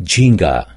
Jinga